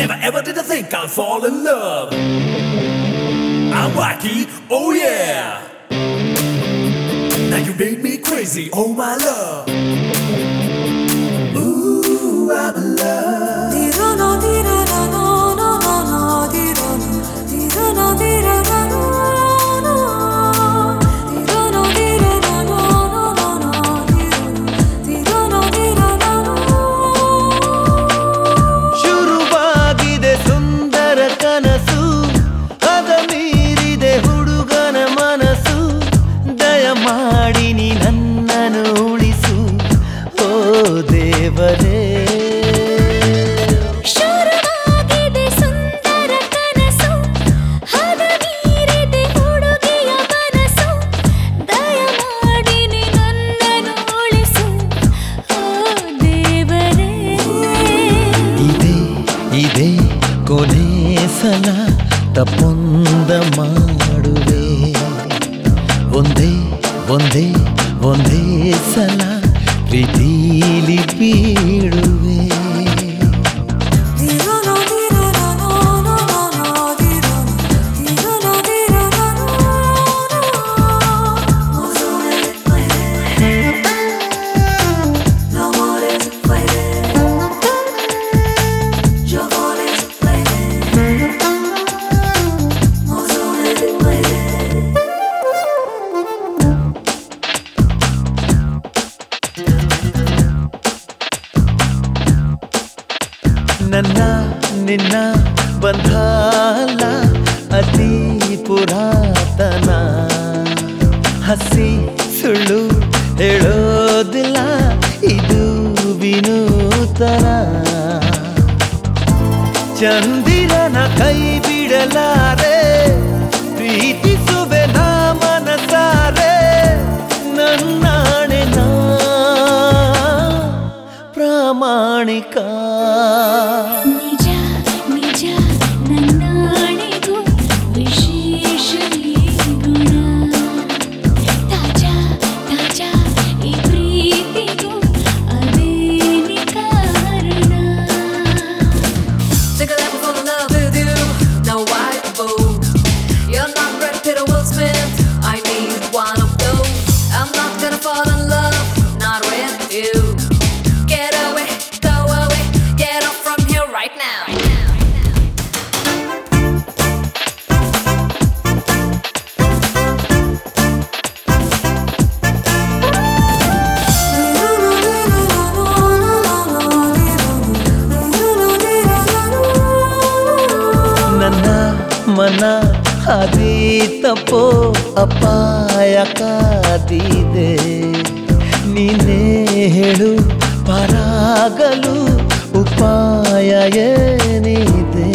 Never ever did I think I'd fall in love. I'm wacky, oh yeah. Now you made me crazy, oh my love. ತಪ್ಪೊಂದ ಮಾಡುವೆ. ಒಂದೇ ಒಂದೇ ಒಂದೇ ಸಲ ಪ್ರೀತೀಲಿ ಬೀಳುವೆ ನನ್ನ ಬಂಧಾಲ ಅತಿ ಪುರಾತನ. ಹಸಿ ಸುಳ್ಳು ಹೇಳೋದಿಲ್ಲ, ಇದು ವಿನೂತನ. ಚಂದಿರನ ಕೈ ಬಿಡಲಾರೆ, ಪ್ರೀತಿಸುವೆ ನಾ ಮನಸಾರೆ, ನನ್ನಾಣೆ ನಾ ಪ್ರಾಮಾಣಿಕ. ಮನ ಹಾದಿ ತಪೋ ಅಪಾಯ ಕಾದಿದೆ. ನೀನೇ ಹೇಳು, ಪರಾಗಲು ಉಪಾಯ ಏನಿದೆ?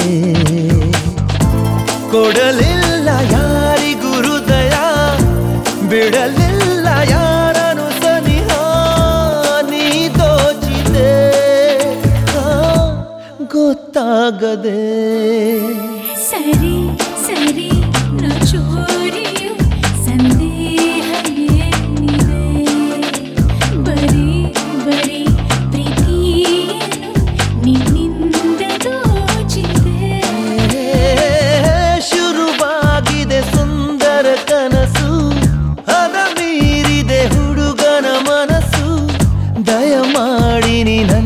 ಕೊಡಲಿಲ್ಲ ಯಾರಿ ಹೃದಯ, ಬಿಡಲಿಲ್ಲ ಯಾರನು ಸನಿಹ, ನೀ ದೋಚಿದೆ. ಗೊತ್ತಾಗದೆ ಸರಿ ಸರಿ ನಚೋರಿಯು ಸಂದೇಹ ಏನಿದೆ ಬರೀ ಬರೀ ಪ್ರೀತಿಯನ್ನು ನಿನ್ನಿಂದ ದೋಚಿದೆ. ಶುರುವಾಗಿದೆ ಸುಂದರ ಕನಸು ಅದ ಮೀರಿದೆ ಹುಡುಗನ ಮನಸ್ಸು ದಯಮಾಡಿ ನಿನ್ನ